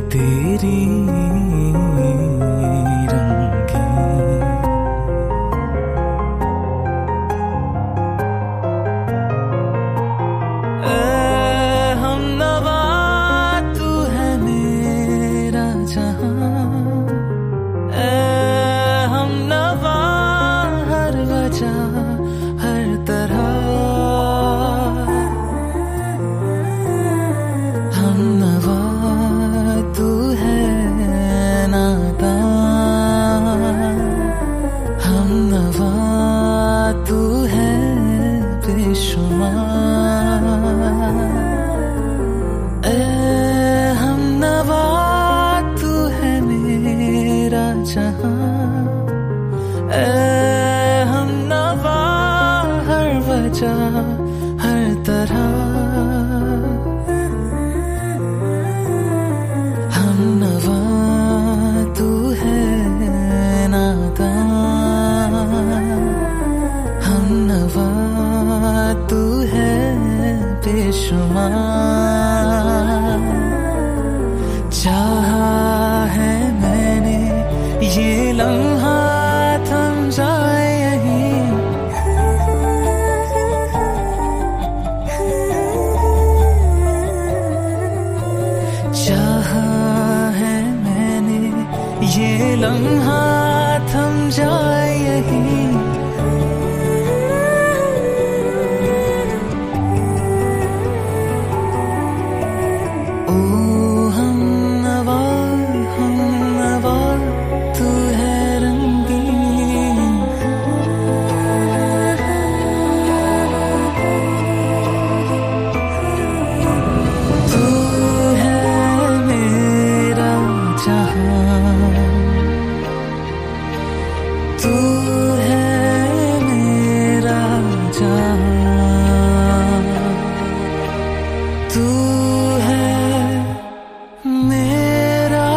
तेरी लगी तेरी हर तरह। हम नवा है नाता हम नवा तू है बेशुमार। चाहा लम्हा थम जाए है मैंने ये लम्हा थम जाए यहीं Ooh. तू है मेरा